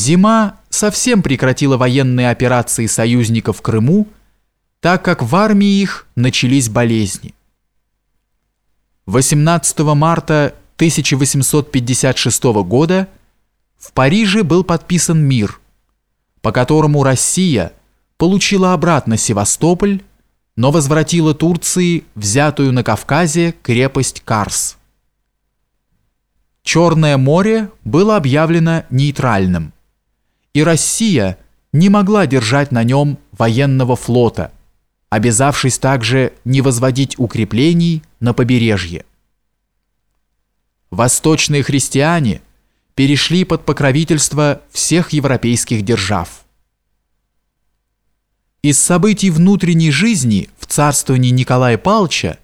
Зима совсем прекратила военные операции союзников в Крыму, так как в армии их начались болезни. 18 марта 1856 года в Париже был подписан мир, по которому Россия получила обратно Севастополь, но возвратила Турции взятую на Кавказе крепость Карс. Черное море было объявлено нейтральным, и Россия не могла держать на нем военного флота, обязавшись также не возводить укреплений на побережье. Восточные христиане перешли под покровительство всех европейских держав. Из событий внутренней жизни в царствовании Николая Павловича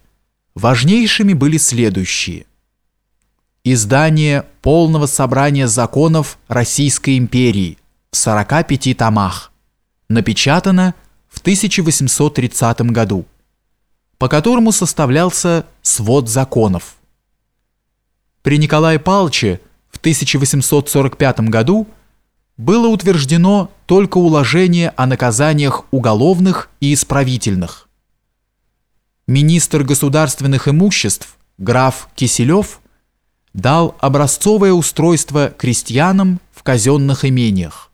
важнейшими были следующие. Издание полного собрания законов Российской империи 45 томах, напечатано в 1830 году, по которому составлялся свод законов. При Николае Павловиче в 1845 году было утверждено только уложение о наказаниях уголовных и исправительных. Министр государственных имуществ граф Киселев дал образцовое устройство крестьянам в казенных имениях.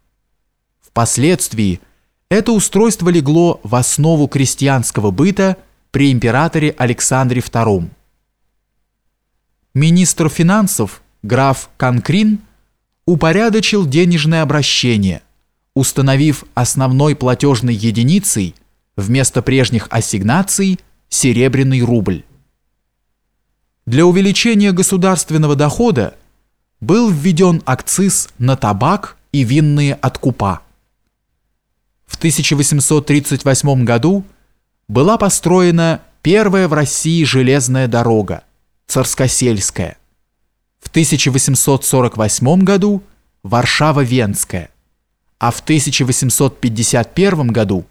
Впоследствии это устройство легло в основу крестьянского быта при императоре Александре II. Министр финансов граф Конкрин – упорядочил денежное обращение, установив основной платежной единицей вместо прежних ассигнаций серебряный рубль. Для увеличения государственного дохода был введен акциз на табак и винные откупа. В 1838 году была построена первая в России железная дорога, Царскосельская. В 1848 году Варшава-Венская, а в 1851 году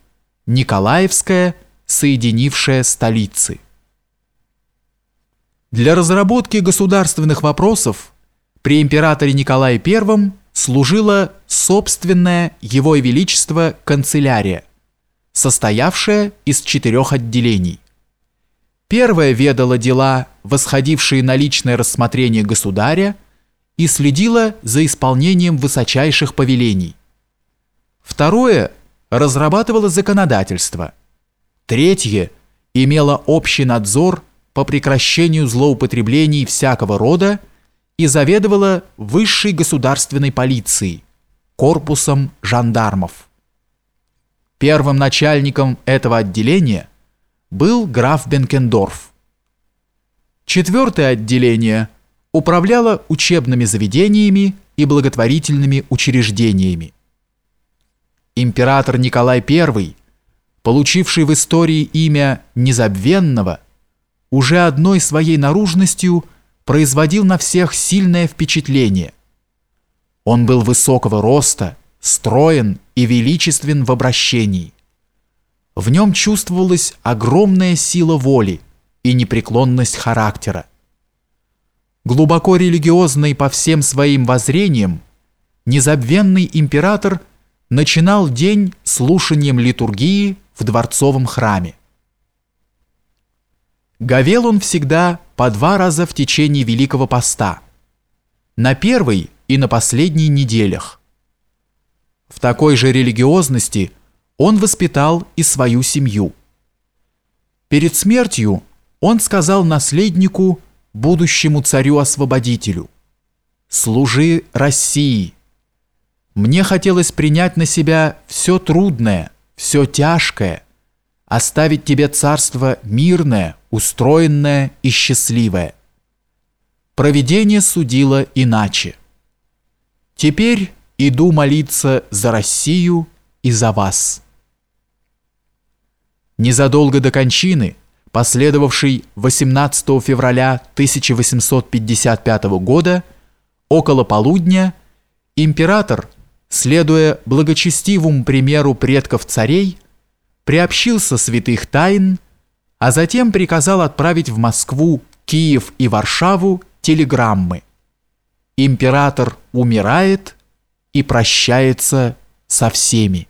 Николаевская, соединившая столицы. Для разработки государственных вопросов при императоре Николае I служила собственная Его Величество канцелярия, состоявшая из четырех отделений. Первая ведала дела, восходившие на личное рассмотрение государя, и следила за исполнением высочайших повелений. Второе разрабатывало законодательство. Третье имело общий надзор по прекращению злоупотреблений всякого рода и заведовало высшей государственной полицией, корпусом жандармов. Первым начальником этого отделения был граф Бенкендорф. Четвертое отделение управляло учебными заведениями и благотворительными учреждениями. Император Николай I, получивший в истории имя Незабвенного, уже одной своей наружностью производил на всех сильное впечатление. Он был высокого роста, строен и величествен в обращении. В нем чувствовалась огромная сила воли и непреклонность характера. Глубоко религиозный по всем своим воззрениям, незабвенный император начинал день слушанием литургии в дворцовом храме. Говел он всегда по два раза в течение Великого Поста, на первой и на последней неделях. В такой же религиозности – он воспитал и свою семью. Перед смертью он сказал наследнику, будущему царю-освободителю, «Служи России». Мне хотелось принять на себя все трудное, все тяжкое, оставить тебе царство мирное, устроенное и счастливое. Провидение судило иначе. Теперь иду молиться за Россию и за вас. Незадолго до кончины, последовавшей 18 февраля 1855 года, около полудня, император, следуя благочестивому примеру предков царей, приобщился святых тайн, а затем приказал отправить в Москву, Киев и Варшаву телеграммы. Император умирает, и прощается со всеми.